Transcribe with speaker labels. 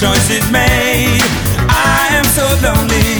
Speaker 1: Now the choice is made. I am so lonely.